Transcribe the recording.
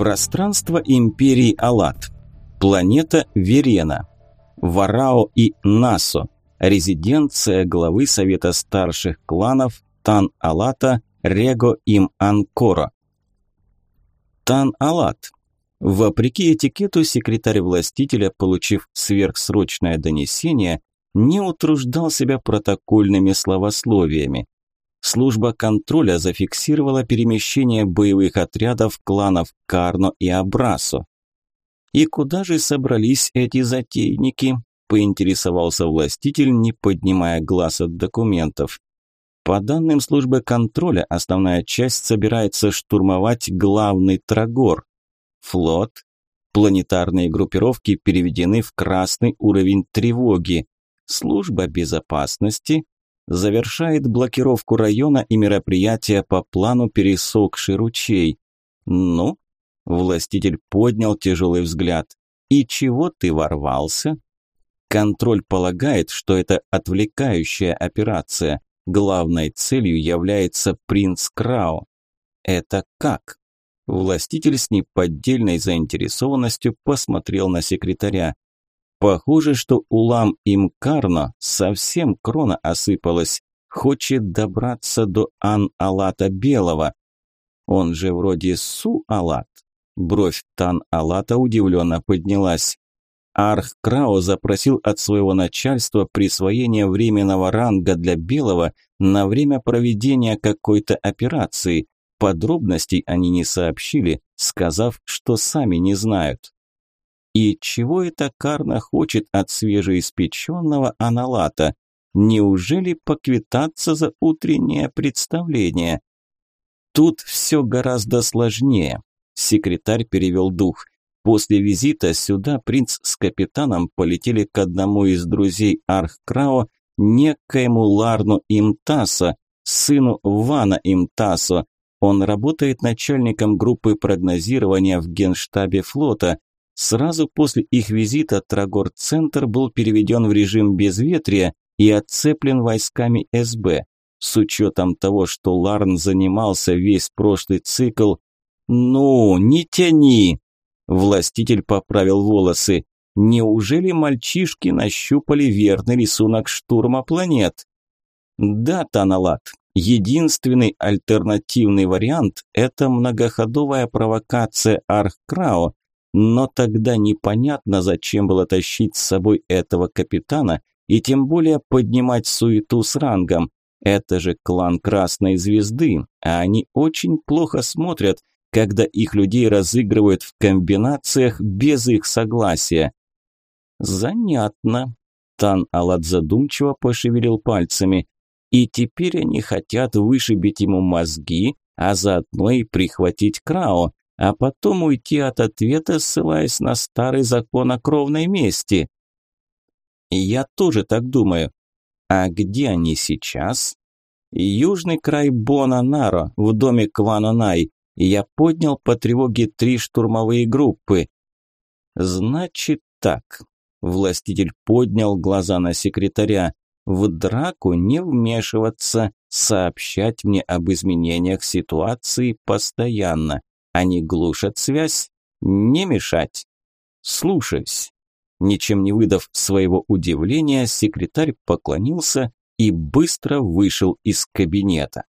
Пространство империи Алат. Планета Верена. Варао и Насо. Резиденция главы Совета старших кланов Тан-Алата Рего им Анкора. Тан-Алат. Вопреки этикету, секретарь властителя, получив сверхсрочное донесение, не утруждал себя протокольными словословиями. Служба контроля зафиксировала перемещение боевых отрядов кланов Карно и Абрасо. И куда же собрались эти затейники? поинтересовался властитель, не поднимая глаз от документов. По данным службы контроля, основная часть собирается штурмовать главный Трагор. Флот. Планетарные группировки переведены в красный уровень тревоги. Служба безопасности завершает блокировку района и мероприятия по плану «Пересохший ручей». Ну, властитель поднял тяжелый взгляд. И чего ты ворвался? Контроль полагает, что это отвлекающая операция. Главной целью является принц Крау. Это как? Властитель с неподдельной заинтересованностью посмотрел на секретаря. Похоже, что улам Имкарно совсем крона осыпалась. Хочет добраться до Ан-Алата Белого. Он же вроде Су-Алат. Бровь Тан-Алата удивленно поднялась. Арх Крао запросил от своего начальства присвоение временного ранга для Белого на время проведения какой-то операции. Подробностей они не сообщили, сказав, что сами не знают. И чего это Карна хочет от свежеиспеченного аналата? Неужели поквитаться за утреннее представление? Тут все гораздо сложнее. Секретарь перевел дух. После визита сюда принц с капитаном полетели к одному из друзей Архкрао, некоему Ларну Имтаса, сыну Вана Имтасо. Он работает начальником группы прогнозирования в генштабе флота. Сразу после их визита Трагор-центр был переведен в режим безветрия и отцеплен войсками СБ. С учетом того, что Ларн занимался весь прошлый цикл, «Ну, не тяни!» Властитель поправил волосы. Неужели мальчишки нащупали верный рисунок штурма планет? Да, Таналат, единственный альтернативный вариант – это многоходовая провокация Архкрао, но тогда непонятно, зачем было тащить с собой этого капитана и тем более поднимать суету с рангом. Это же клан Красной Звезды, а они очень плохо смотрят, когда их людей разыгрывают в комбинациях без их согласия. Занятно. Тан Алат задумчиво пошевелил пальцами. И теперь они хотят вышибить ему мозги, а заодно и прихватить Крао, а потом уйти от ответа, ссылаясь на старый закон о кровной мести. Я тоже так думаю. А где они сейчас? Южный край Бона-Наро, в доме Кванонай я поднял по тревоге три штурмовые группы. Значит так. Властитель поднял глаза на секретаря. В драку не вмешиваться, сообщать мне об изменениях ситуации постоянно. Они глушат связь, не мешать. Слушаюсь. Ничем не выдав своего удивления, секретарь поклонился и быстро вышел из кабинета.